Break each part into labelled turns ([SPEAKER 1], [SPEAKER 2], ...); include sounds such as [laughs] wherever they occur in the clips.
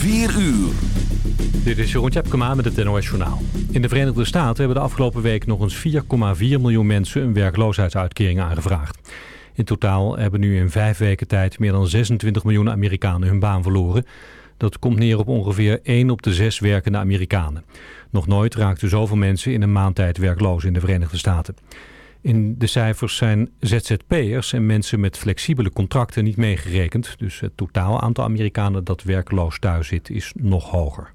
[SPEAKER 1] 4 uur.
[SPEAKER 2] Dit is Jeroen Tjepkema met het NOS Journaal. In de Verenigde Staten hebben de afgelopen week nog eens 4,4 miljoen mensen een werkloosheidsuitkering aangevraagd. In totaal hebben nu in vijf weken tijd meer dan 26 miljoen Amerikanen hun baan verloren. Dat komt neer op ongeveer 1 op de 6 werkende Amerikanen. Nog nooit raakten zoveel mensen in een maand tijd werkloos in de Verenigde Staten. In de cijfers zijn ZZP'ers en mensen met flexibele contracten niet meegerekend. Dus het totaal aantal Amerikanen dat werkloos thuis zit is nog hoger.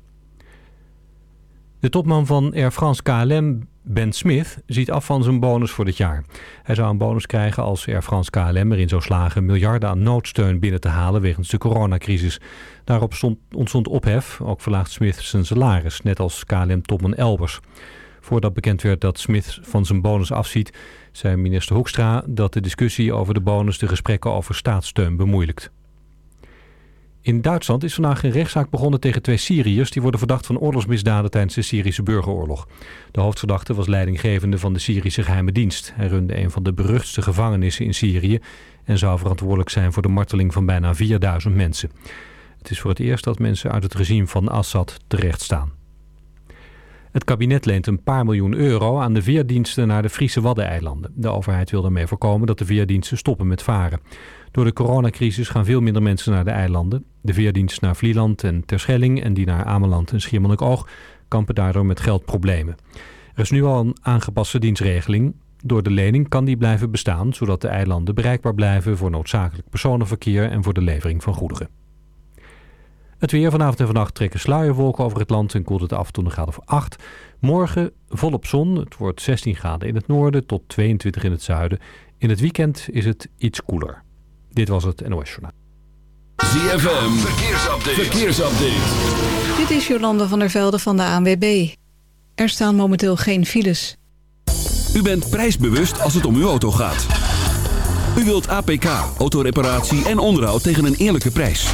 [SPEAKER 2] De topman van Air France KLM, Ben Smith, ziet af van zijn bonus voor dit jaar. Hij zou een bonus krijgen als Air France KLM erin zou slagen miljarden aan noodsteun binnen te halen wegens de coronacrisis. Daarop stond, ontstond ophef, ook verlaagt Smith zijn salaris, net als KLM-topman Elbers. Voordat bekend werd dat Smith van zijn bonus afziet, zei minister Hoekstra dat de discussie over de bonus de gesprekken over staatssteun bemoeilijkt. In Duitsland is vandaag een rechtszaak begonnen tegen twee Syriërs... die worden verdacht van oorlogsmisdaden tijdens de Syrische burgeroorlog. De hoofdverdachte was leidinggevende van de Syrische geheime dienst. Hij runde een van de beruchtste gevangenissen in Syrië... en zou verantwoordelijk zijn voor de marteling van bijna 4000 mensen. Het is voor het eerst dat mensen uit het regime van Assad terecht staan. Het kabinet leent een paar miljoen euro aan de veerdiensten naar de Friese Waddeneilanden. De overheid wil daarmee voorkomen dat de veerdiensten stoppen met varen. Door de coronacrisis gaan veel minder mensen naar de eilanden. De veerdienst naar Vlieland en Terschelling en die naar Ameland en Schiermonnikoog kampen daardoor met geldproblemen. Er is nu al een aangepaste dienstregeling. Door de lening kan die blijven bestaan, zodat de eilanden bereikbaar blijven voor noodzakelijk personenverkeer en voor de levering van goederen. Het weer vanavond en vannacht trekken sluierwolken over het land en koelt het af tot een graad of 8. Morgen volop zon. Het wordt 16 graden in het noorden tot 22 in het zuiden. In het weekend is het iets koeler. Dit was het NOS Journaal.
[SPEAKER 1] ZFM, verkeersupdate. verkeersupdate.
[SPEAKER 3] Dit is Jolanda van der Velde van de ANWB. Er staan momenteel geen files.
[SPEAKER 1] U bent prijsbewust als het om uw auto gaat. U wilt APK, autoreparatie en onderhoud tegen een eerlijke prijs.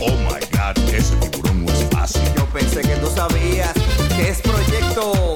[SPEAKER 4] Oh
[SPEAKER 5] my
[SPEAKER 6] god, ese tiburón no es fácil.
[SPEAKER 7] Yo pensé que tú sabías que es proyecto.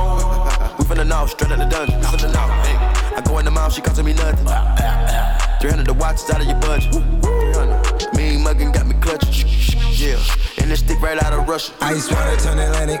[SPEAKER 8] [laughs] Clone. We finna know, straight out the dungeon. Finna know, hey. I go in the mouth, she costing me nothing. 300 the watch is out of your budget. 300. Mean muggin' got me clutching. Yeah, and this stick right out of Russia.
[SPEAKER 9] Ice water turn Atlantic.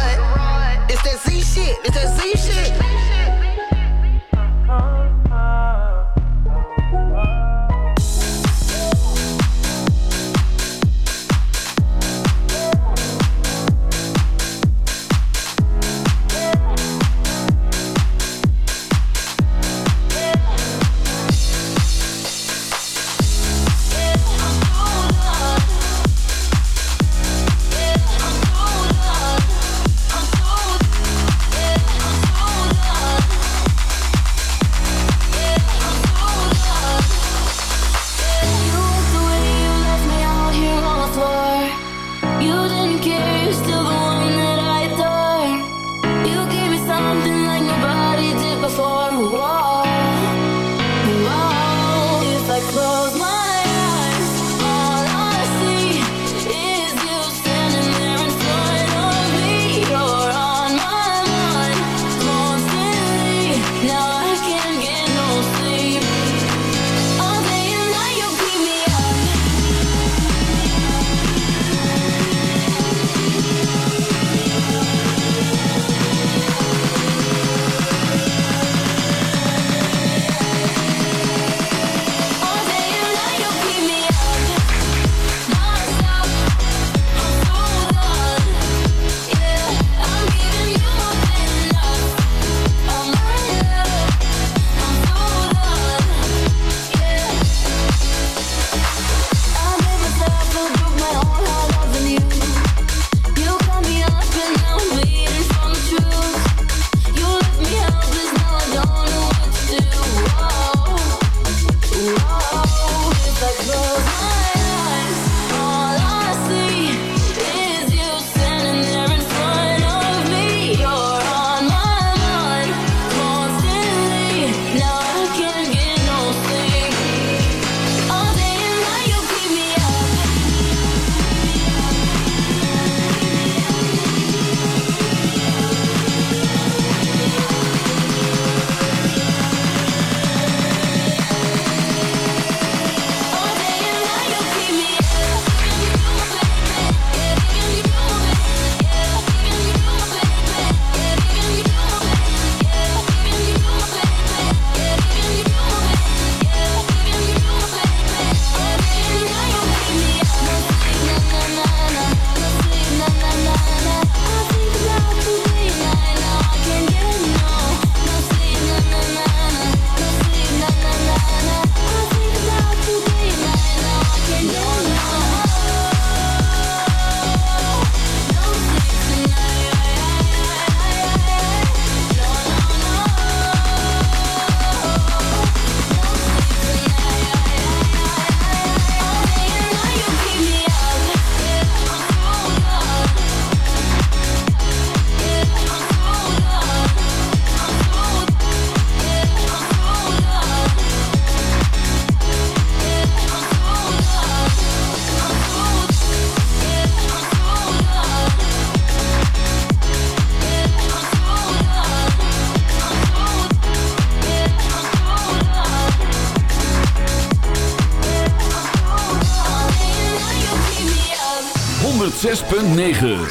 [SPEAKER 10] 9.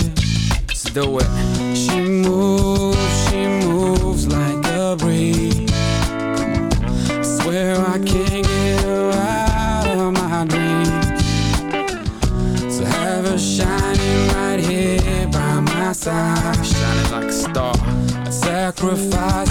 [SPEAKER 10] do it She moves, she moves like a breeze. I swear I can't get her out of my dreams. So have her shining right here by my side. Shining like a star. I'd sacrifice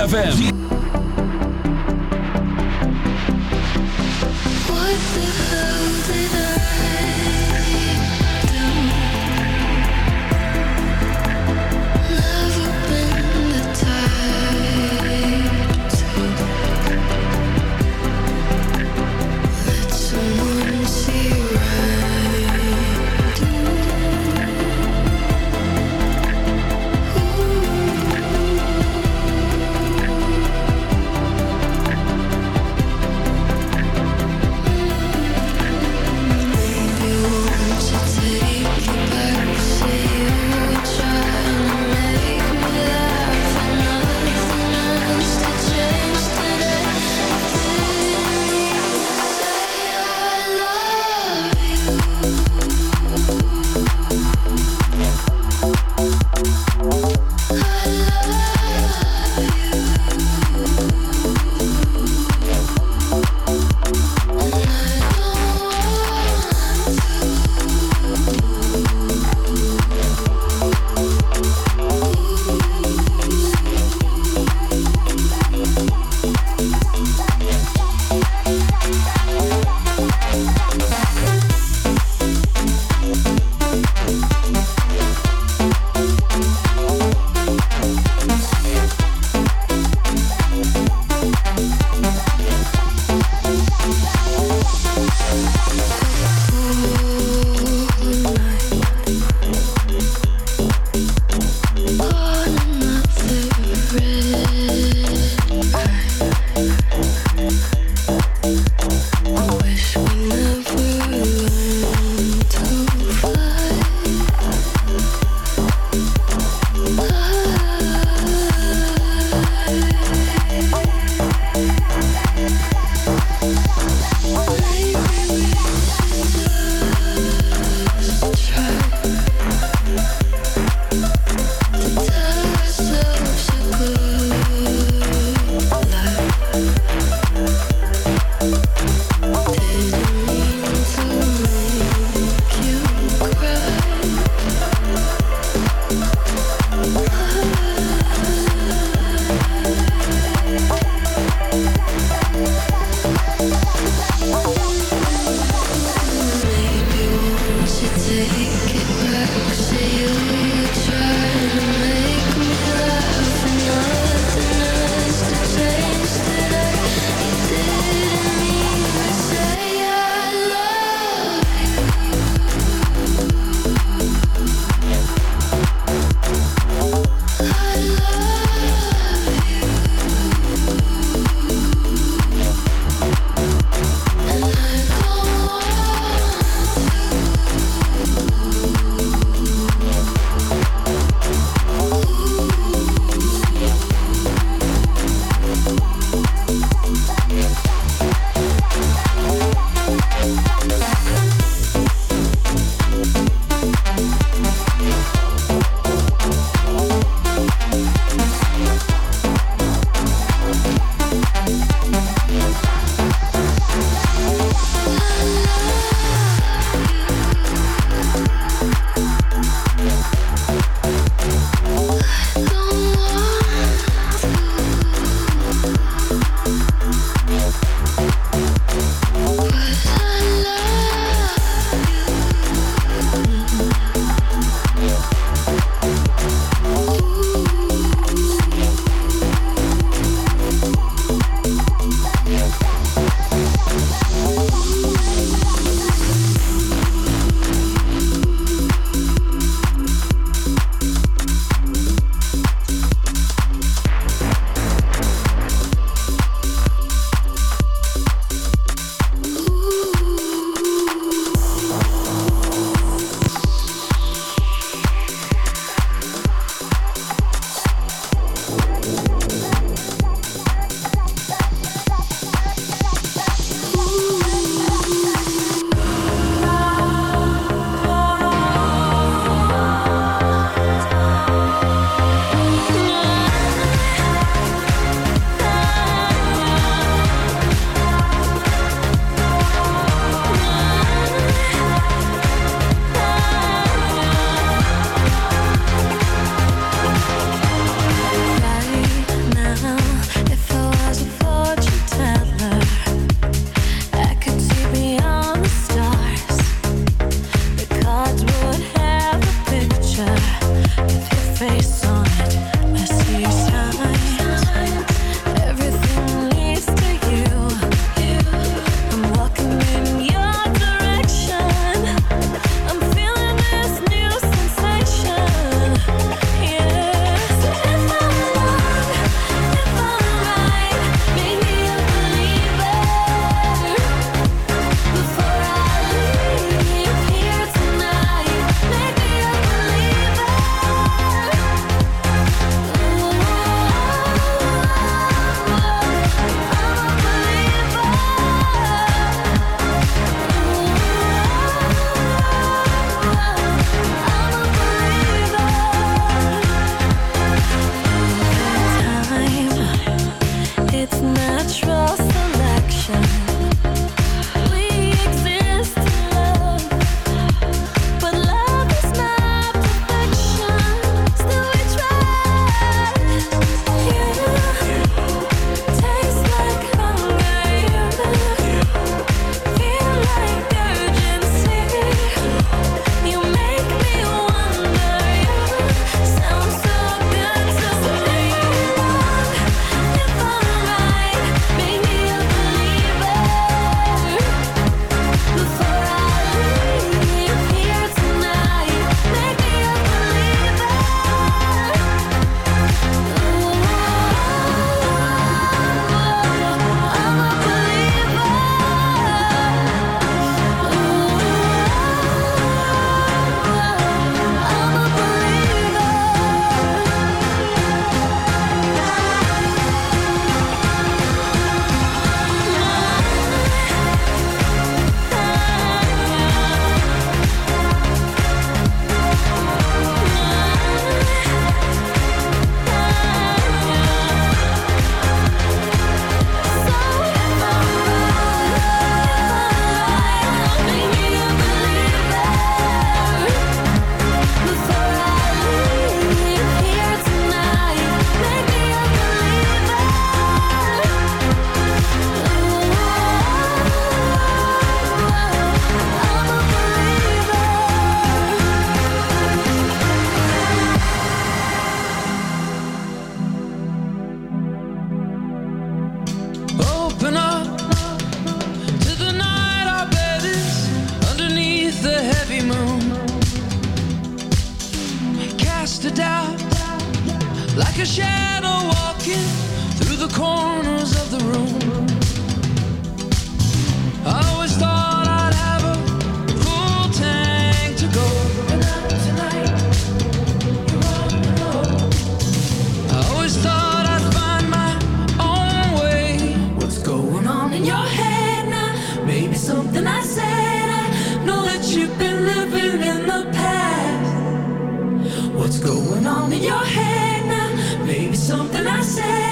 [SPEAKER 1] ZFM.
[SPEAKER 10] your head now. Maybe something I said.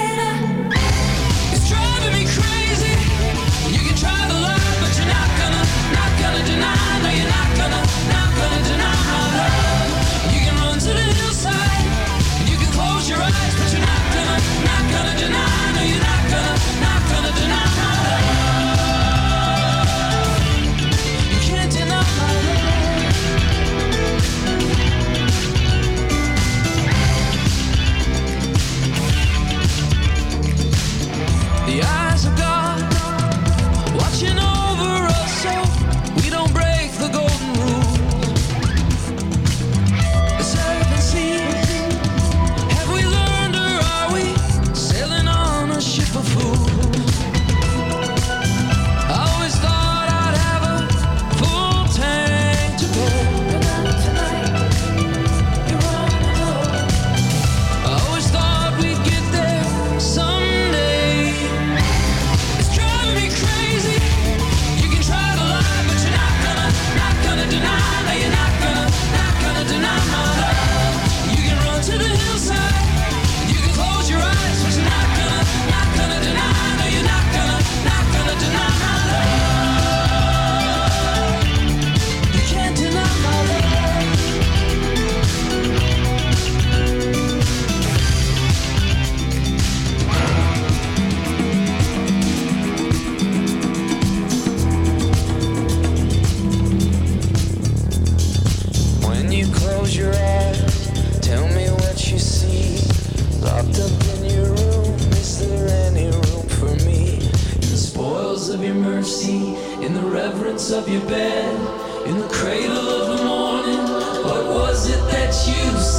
[SPEAKER 10] of your bed in the cradle of the morning. What was it that you said?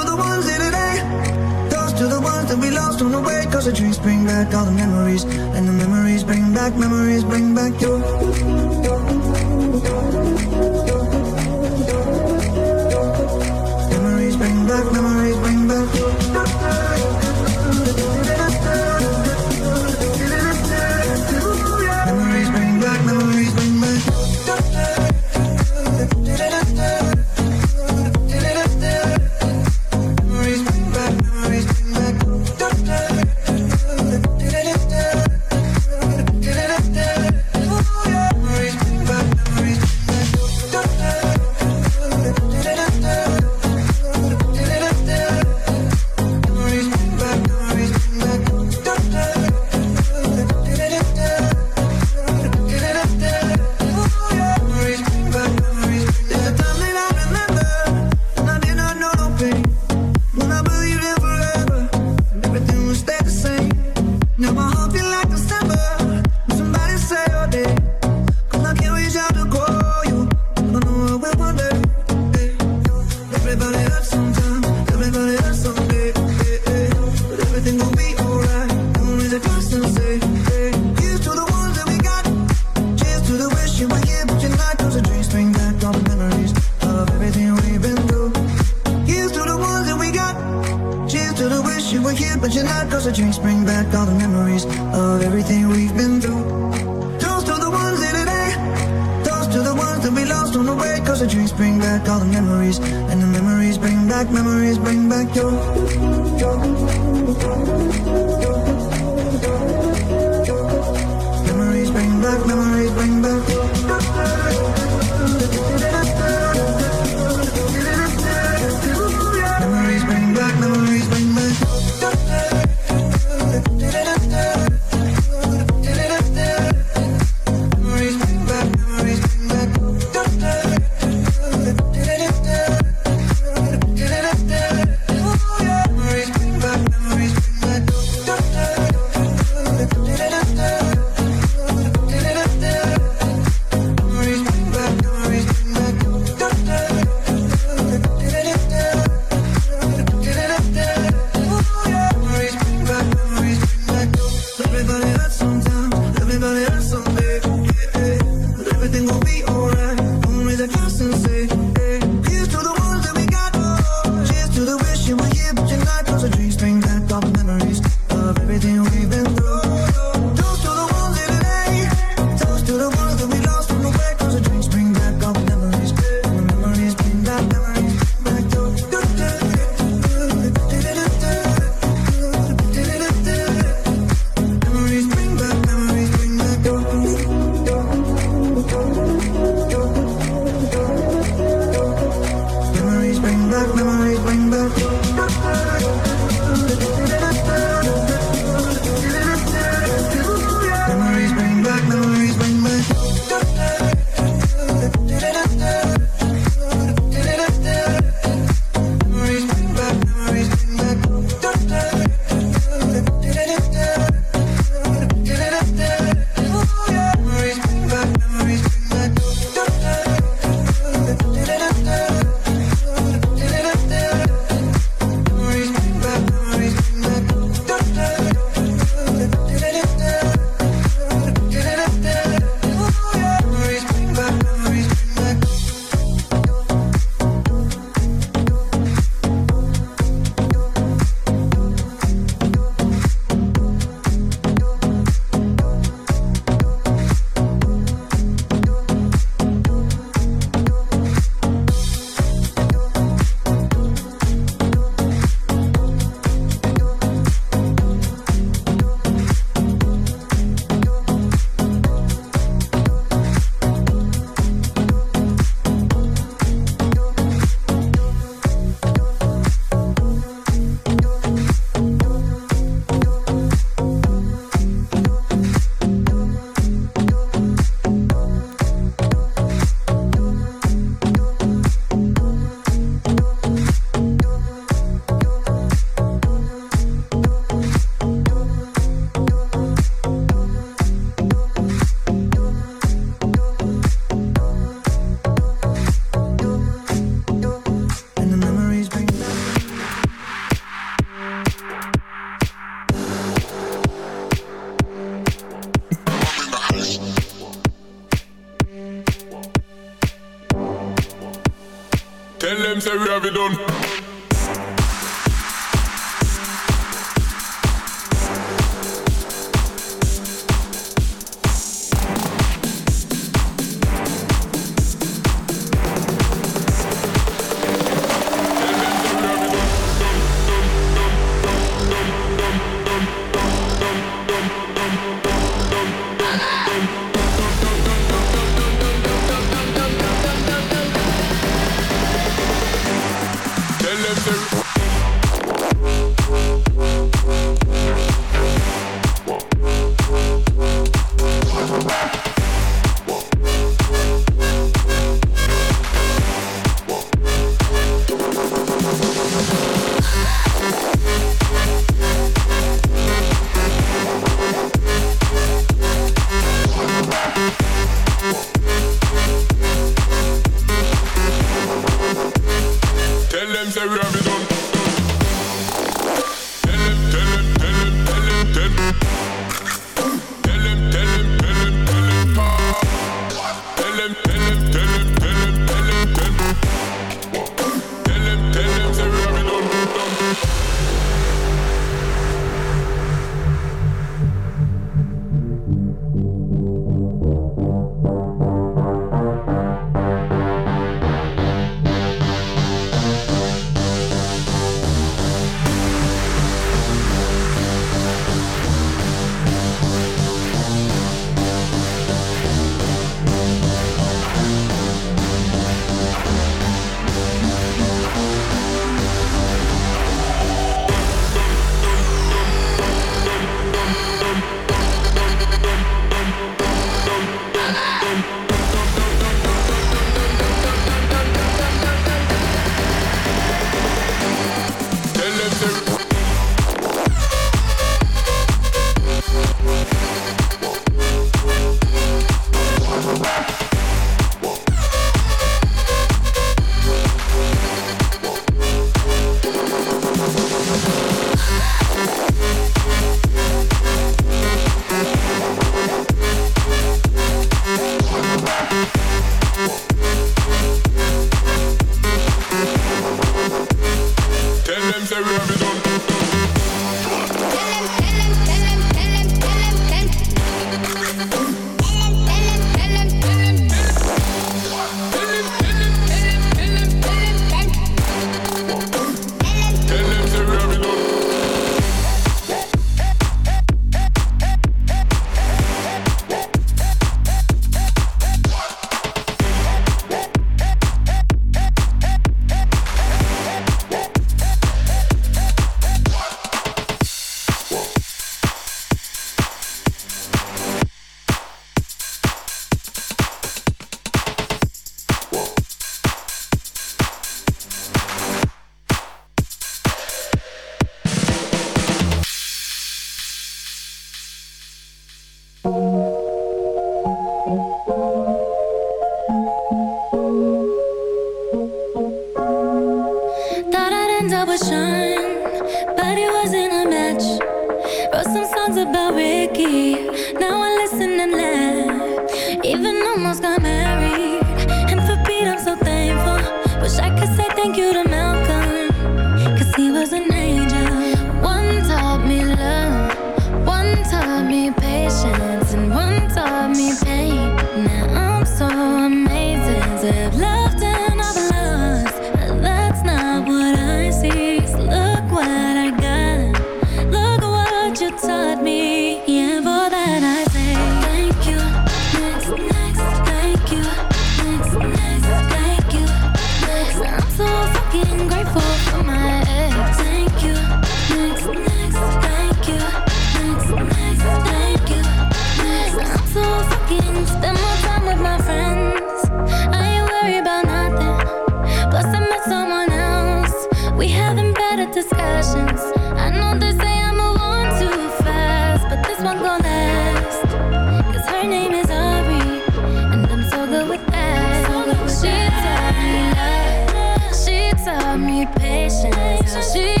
[SPEAKER 11] passion. Cause
[SPEAKER 12] she